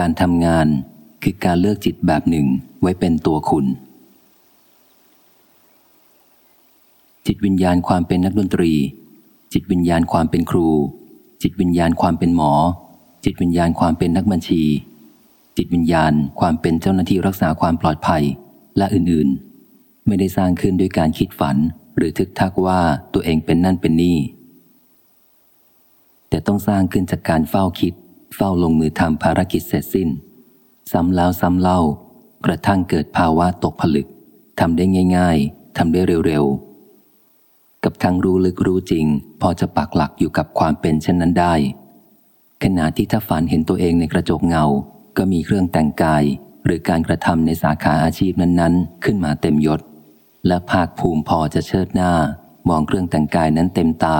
การทำงานคือการเลือกจิตแบบหนึ่งไว้เป็นตัวคุณ จิตวิญญาณความเป็นนักดนตรี จิตวิญญาณความเป็นครู จิตวิญญาณความเป็นหมอ จิตวิญญาณความเป็นนักบัญชี จิตวิญญาณความเป็นเจ้าหน้าที่รักษาความปลอดภัยและอื่นๆ ไม่ได้สร้างขึ้นด้วยการคิดฝัน หรือทึกทักว่าตัวเองเป็นนั่นเป็นนี่ แต่ต้องสร้างขึ้นจากการเฝ้าคิด เฝ้าลงมือทำภารกิจเสร็จสิ้น ซ้ำแล้วซ้ำเล่า กระทั่งเกิดภาวะตกผลึกทำได้ง่าย ๆทำได้เร็วๆ กับทั้งรู้ลึกรู้จริง พอจะปักหลักอยู่กับความเป็นเช่นนั้นได้ ขณะที่ถ้าฝันเห็นตัวเองในกระจกเงา ก็มีเครื่องแต่งกาย หรือการกระทำในสาขาอาชีพนั้นๆ ขึ้นมาเต็มยศ และภาคภูมิพอจะเชิดหน้า มองเครื่องแต่งกายนั้นเต็มตา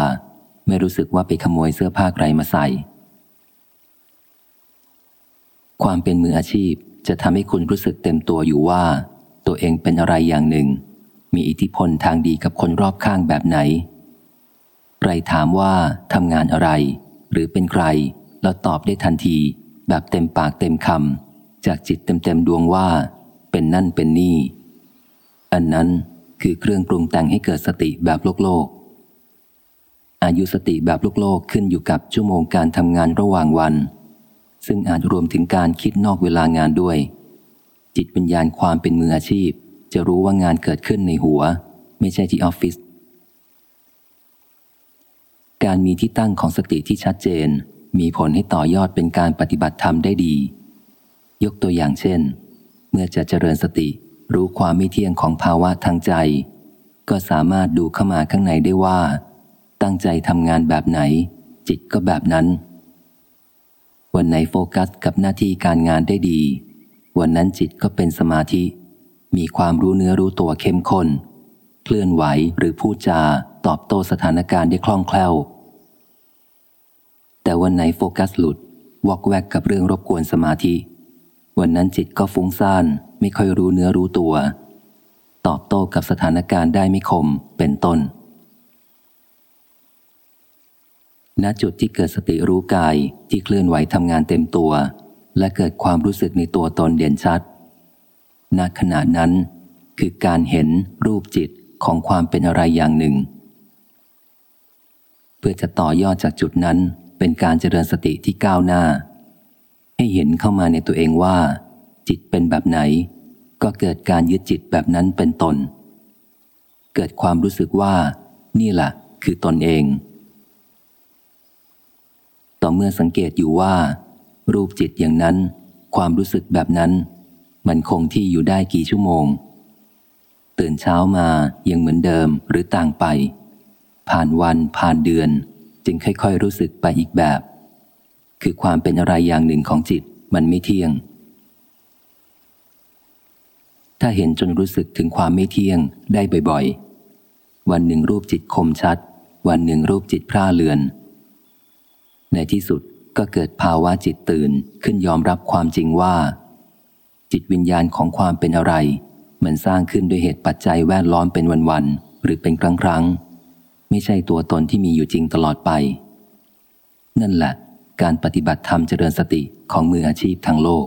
ไม่รู้สึกว่าไปขโมยเสื้อผ้าใครมาใส่ ความเป็นมืออาชีพจะทำให้คุณรู้สึกเต็มตัวอยู่ว่า ตัวเองเป็นอะไรอย่างหนึ่ง มีอิทธิพลทางดีกับคนรอบข้างแบบไหน ใครถามว่าทำงานอะไร หรือเป็นใคร แล้วตอบได้ทันที แบบเต็มปากเต็มคำจากจิตเต็มๆดวงว่า เป็นนั่นเป็นนี่ อันนั้นคือเครื่องปรุงแต่งให้เกิดสติแบบโลกโลก อายุสติแบบโลกโลกขึ้นอยู่กับชั่วโมงการทำงานระหว่างวัน ซึ่งอาจรวมถึงการคิดนอกเวลางานด้วย จิตวิญญาณความเป็นมืออาชีพ จะรู้ว่างานเกิดขึ้นในหัว ไม่ใช่ที่ออฟฟิศการมีที่ตั้งของสติที่ชัดเจน มีผลให้ต่อยอดเป็นการปฏิบัติธรรมได้ดี ยกตัวอย่างเช่น เมื่อจะเจริญสติรู้ความไม่เที่ยงของภาวะทางใจ ก็สามารถดูเข้ามาข้างในได้ว่า ตั้งใจทำงานแบบไหน จิตก็แบบนั้น วันไหนโฟกัสกับหน้าที่การงานได้ดี วันนั้นจิตก็เป็นสมาธิ มีความรู้เนื้อรู้ตัวเข้มข้น เคลื่อนไหวหรือพูดจาตอบโต้สถานการณ์ได้คล่องแคล่ว แต่วันไหนโฟกัสหลุด วอกแวกกับเรื่องรบกวนสมาธิ วันนั้นจิตก็ฟุ้งซ่านไม่ค่อยรู้เนื้อรู้ตัว ตอบโต้กับสถานการณ์ได้ไม่คมเป็นต้น ณจุดที่เกิดสติรู้กายที่เคลื่อนไหวทำงานเต็มตัว และเกิดความรู้สึกในตัวตนเด่นชัด ณขณะนั้นคือการเห็นรูปจิตของความเป็นอะไรอย่างหนึ่ง เพื่อจะต่อยอดจากจุดนั้นเป็นการเจริญสติที่ก้าวหน้า ให้เห็นเข้ามาในตัวเองว่า จิตเป็นแบบไหน ก็เกิดการยึดจิตแบบนั้นเป็นตน เกิดความรู้สึกว่า นี่แหละคือตนเอง เมื่อสังเกตอยู่ว่า รูปจิตอย่างนั้น ความรู้สึกแบบนั้น มันคงที่อยู่ได้กี่ชั่วโมง ตื่นเช้ามายังเหมือนเดิมหรือต่างไป ผ่านวันผ่านเดือน จึงค่อยๆรู้สึกไปอีกแบบ คือความเป็นอะไรอย่างหนึ่งของจิตมันไม่เที่ยง ถ้าเห็นจนรู้สึกถึงความไม่เที่ยงได้บ่อยๆ วันหนึ่งรูปจิตคมชัด วันหนึ่งรูปจิตพร่าเลือน ในที่สุดก็เกิดภาวะจิตตื่นขึ้นยอมรับความจริงว่า จิตวิญญาณของความเป็นอะไร มันสร้างขึ้นด้วยเหตุปัจจัยแวดล้อมเป็นวันๆหรือเป็นครั้งครั้งไม่ใช่ตัวตนที่มีอยู่จริงตลอดไป นั่นแหละ การปฏิบัติธรรมเจริญสติของมืออาชีพทางโลก